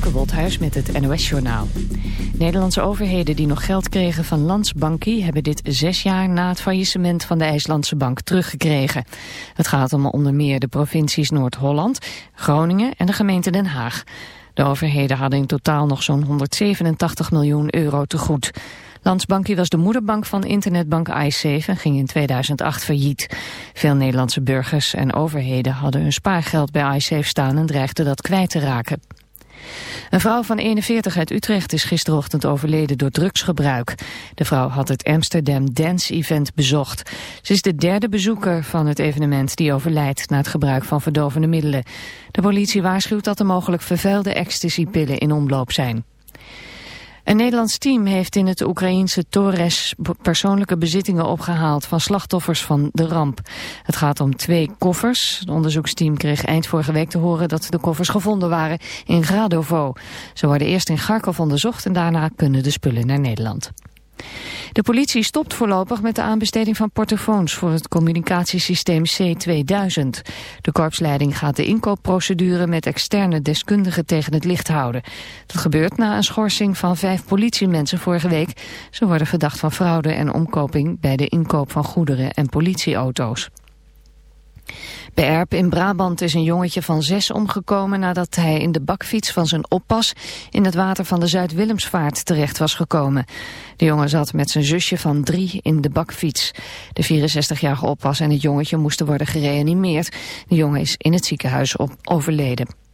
Femke met het NOS-journaal. Nederlandse overheden die nog geld kregen van Landsbanki... hebben dit zes jaar na het faillissement van de IJslandse bank teruggekregen. Het gaat om onder meer de provincies Noord-Holland, Groningen en de gemeente Den Haag. De overheden hadden in totaal nog zo'n 187 miljoen euro te goed. Landsbanki was de moederbank van internetbank iSafe en ging in 2008 failliet. Veel Nederlandse burgers en overheden hadden hun spaargeld bij iSafe staan en dreigden dat kwijt te raken. Een vrouw van 41 uit Utrecht is gisterochtend overleden door drugsgebruik. De vrouw had het Amsterdam Dance Event bezocht. Ze is de derde bezoeker van het evenement die overlijdt na het gebruik van verdovende middelen. De politie waarschuwt dat er mogelijk vervuilde ecstasypillen in omloop zijn. Een Nederlands team heeft in het Oekraïense Torres persoonlijke bezittingen opgehaald van slachtoffers van de ramp. Het gaat om twee koffers. Het onderzoeksteam kreeg eind vorige week te horen dat de koffers gevonden waren in Gradovo. Ze worden eerst in Kharkov onderzocht en daarna kunnen de spullen naar Nederland. De politie stopt voorlopig met de aanbesteding van portofoons voor het communicatiesysteem C2000. De korpsleiding gaat de inkoopprocedure met externe deskundigen tegen het licht houden. Dat gebeurt na een schorsing van vijf politiemensen vorige week. Ze worden verdacht van fraude en omkoping bij de inkoop van goederen en politieauto's. Bij Erp in Brabant is een jongetje van zes omgekomen nadat hij in de bakfiets van zijn oppas in het water van de Zuid-Willemsvaart terecht was gekomen. De jongen zat met zijn zusje van drie in de bakfiets. De 64-jarige oppas en het jongetje moesten worden gereanimeerd. De jongen is in het ziekenhuis op overleden.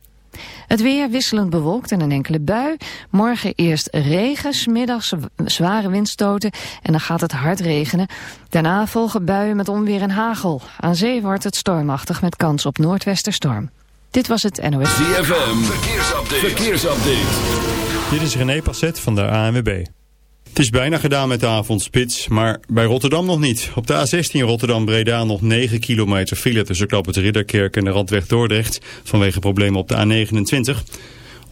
Het weer wisselend bewolkt en een enkele bui. Morgen eerst regen, smiddags zware windstoten en dan gaat het hard regenen. Daarna volgen buien met onweer en hagel. Aan zee wordt het stormachtig met kans op noordwesterstorm. Dit was het NOS. ZFM, verkeersupdate. verkeersupdate. Dit is René Passet van de ANWB. Het is bijna gedaan met de avondspits, maar bij Rotterdam nog niet. Op de A16 Rotterdam-Breda nog 9 kilometer file tussen Knap het Ridderkerk en de Randweg Dordrecht... vanwege problemen op de A29.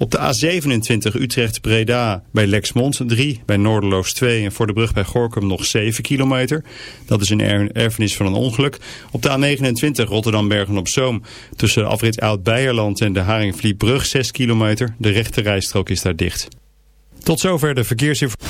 Op de A27 Utrecht-Breda bij Lexmond 3, bij Noorderloos 2 en voor de brug bij Gorkum nog 7 kilometer. Dat is een erfenis van een ongeluk. Op de A29 Rotterdam-Bergen-op-Zoom tussen afrit Oud-Beierland en de Haringvlietbrug 6 kilometer. De rechte rijstrook is daar dicht. Tot zover de verkeersinformatie.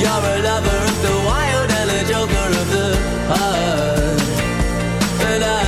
You're a lover of the wild and a joker of the heart. But are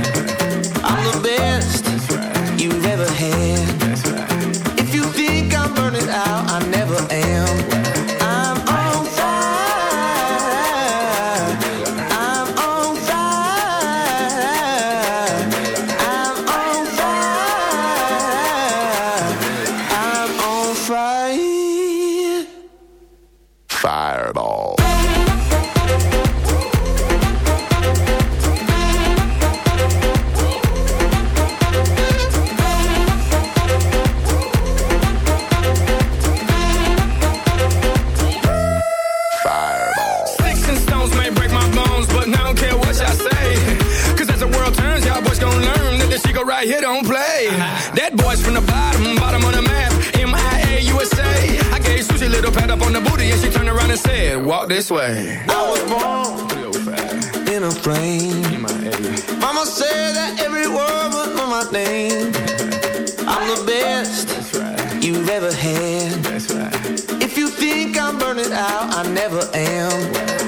Plane. Mama said that every word know my name. I'm the best you've ever had. If you think I'm burning out, I never am.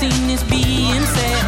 seen this being said.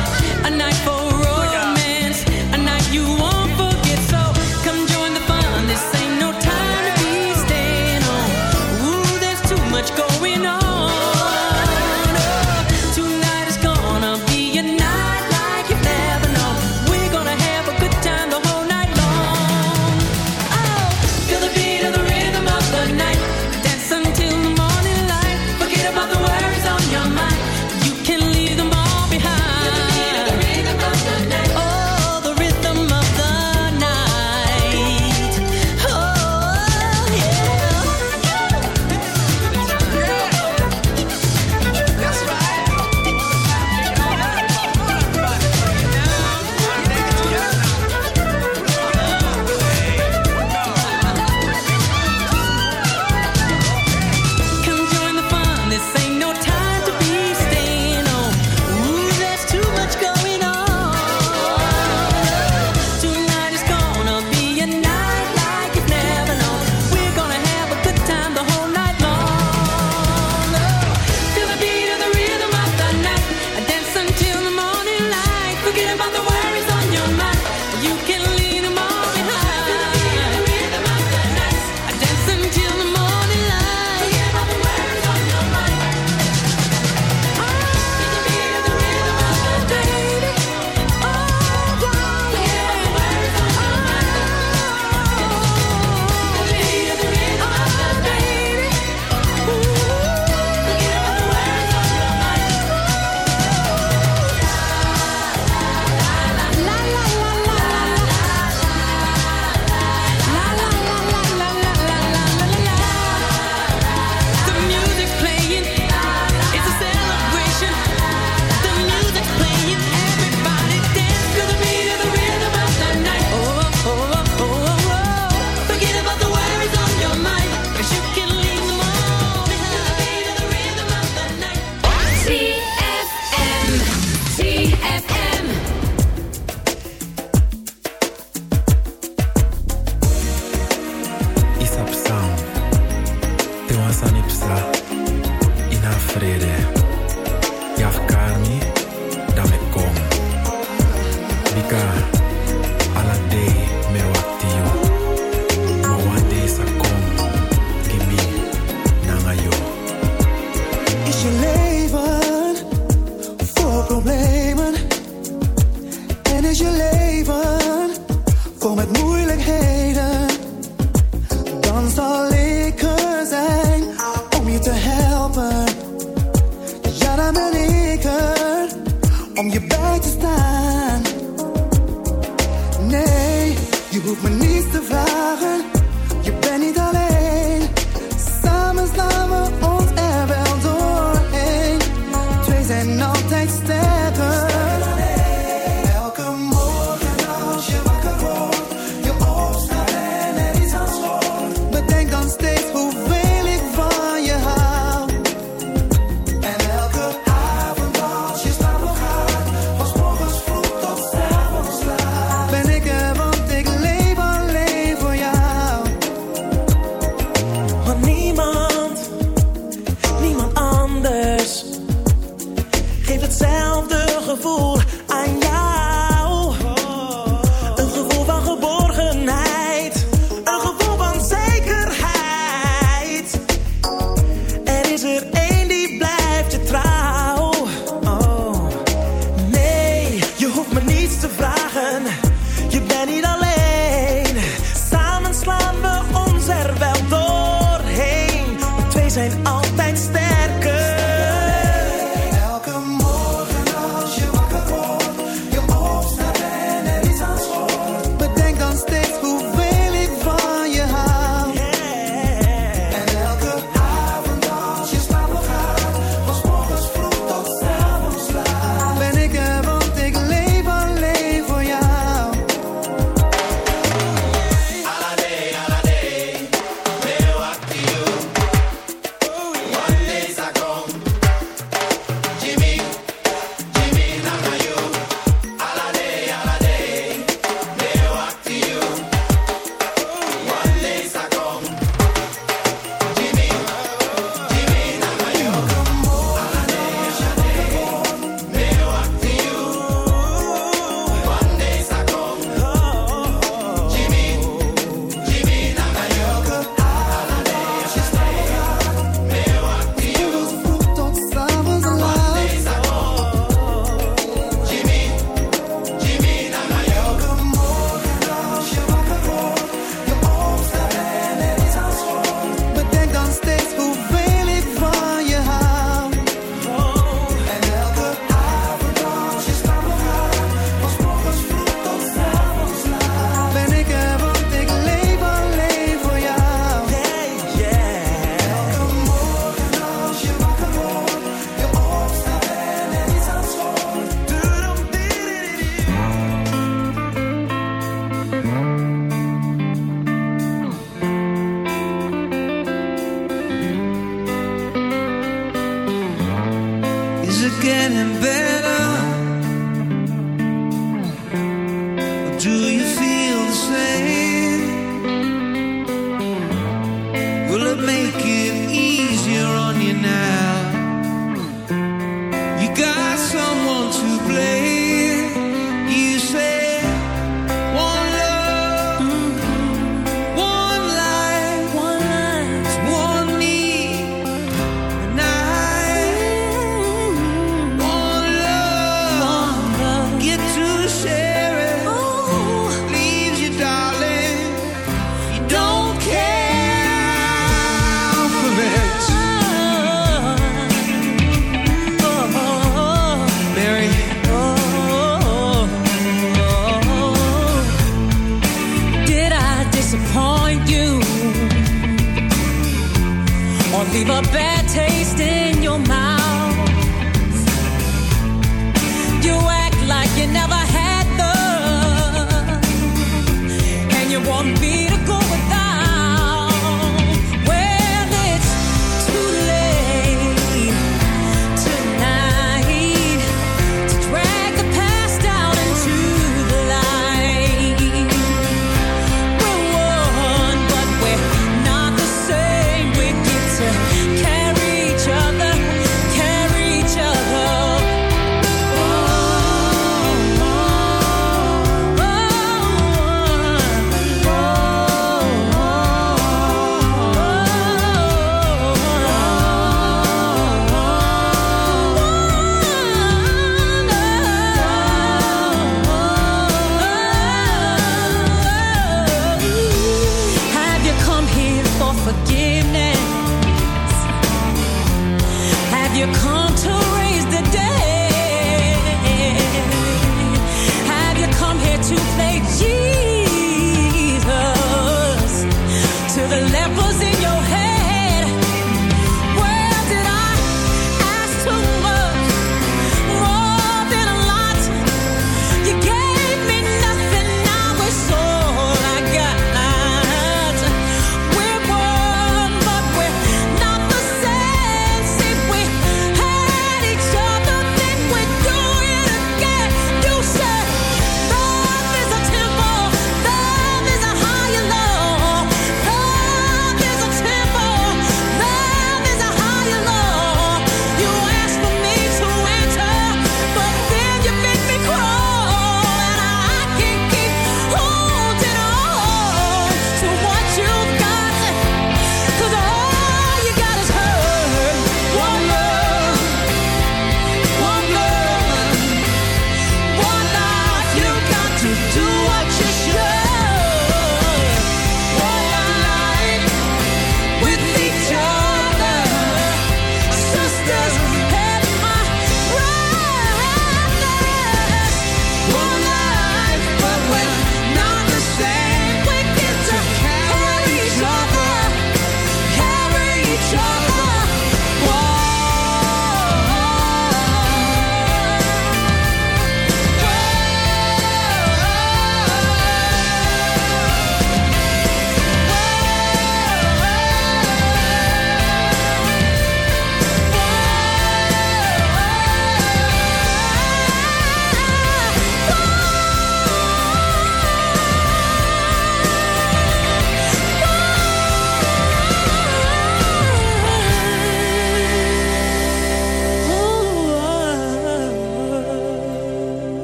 hetzelfde gevoel.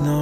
no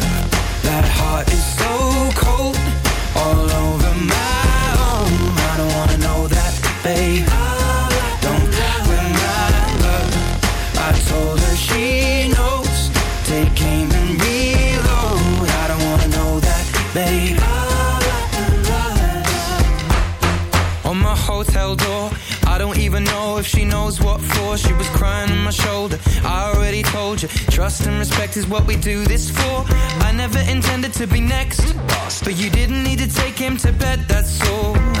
She what for. She was crying on my shoulder. I already told you, trust and respect is what we do this for. I never intended to be next, but you didn't need to take him to bed, that's all.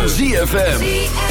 van ZFM.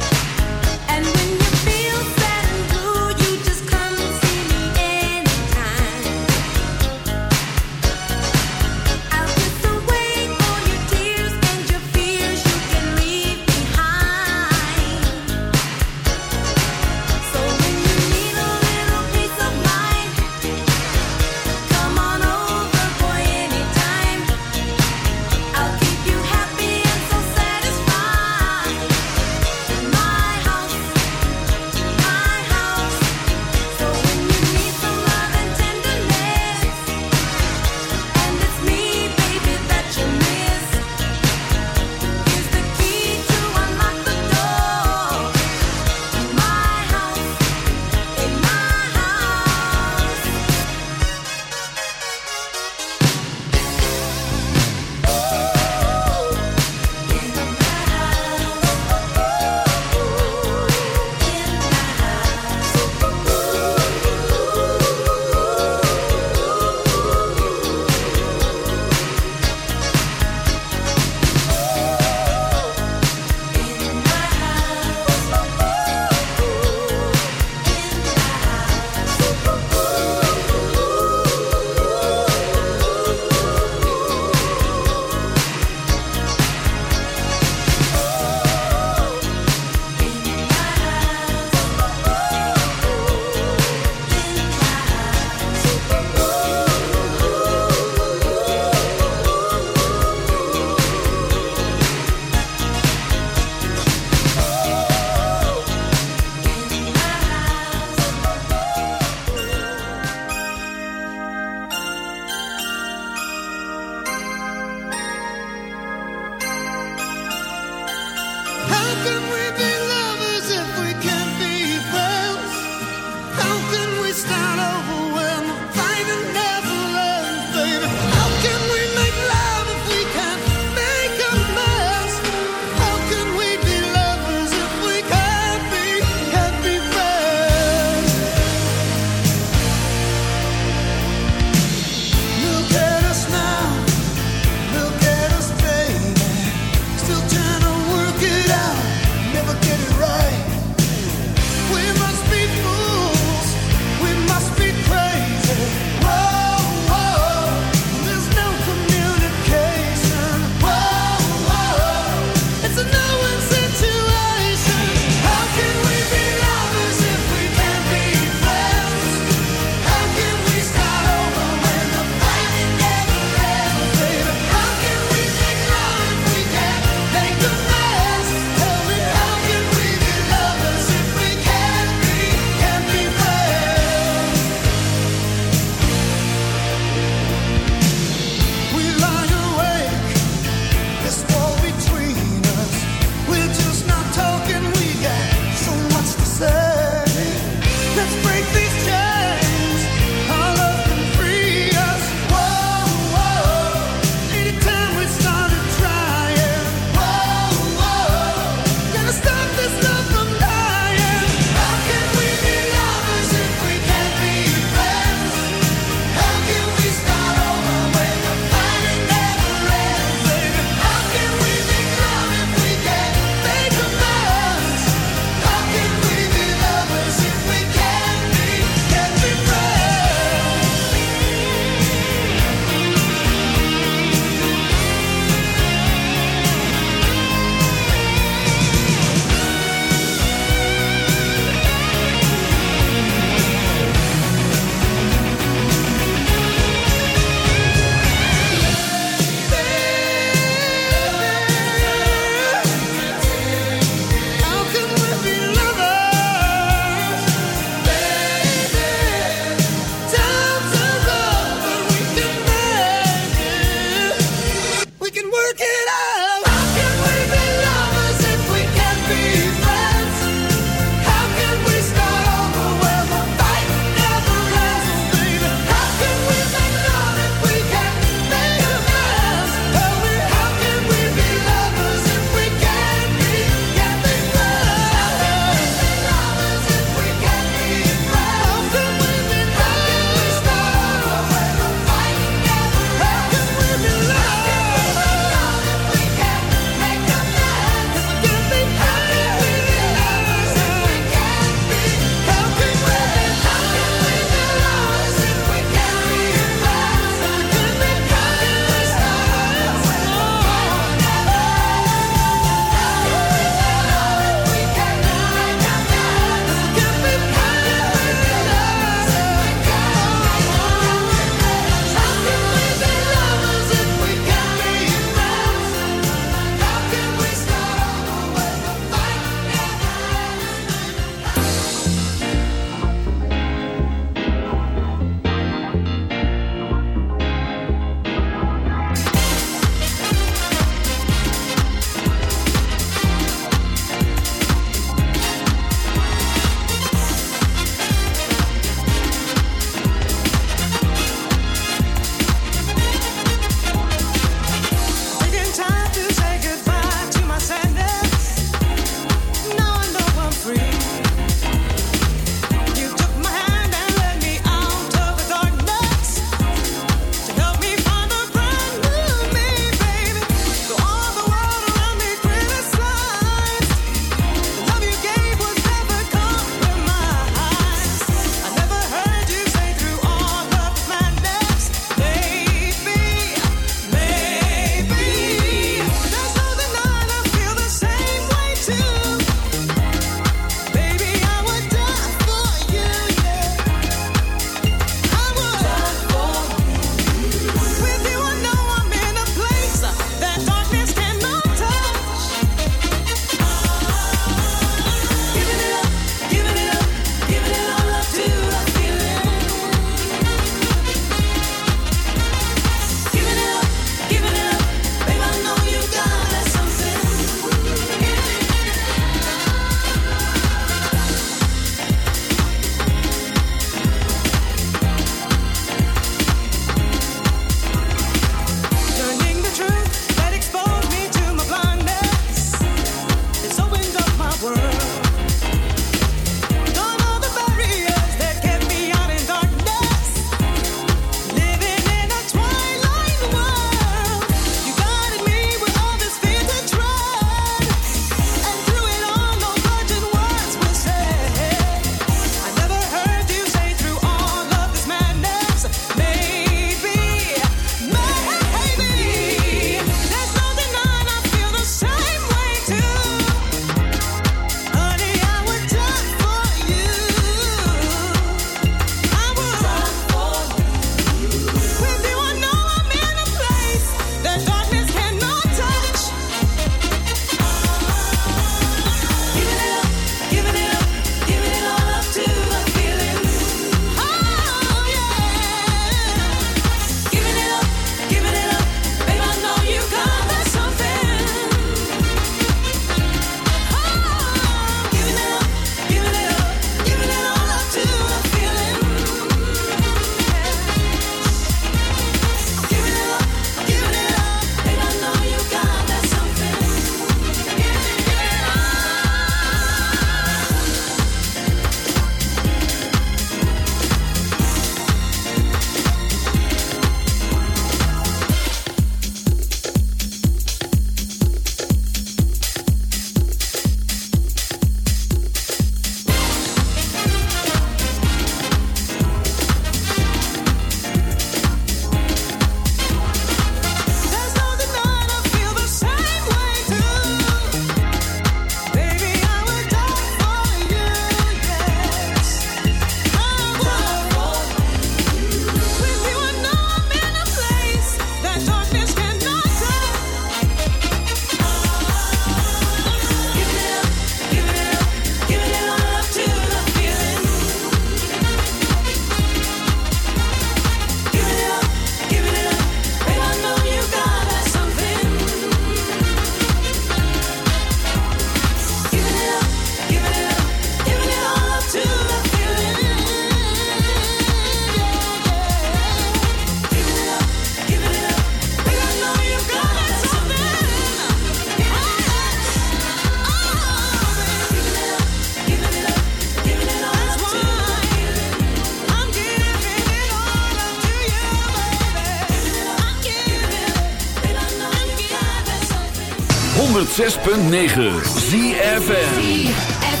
106.9 ZFN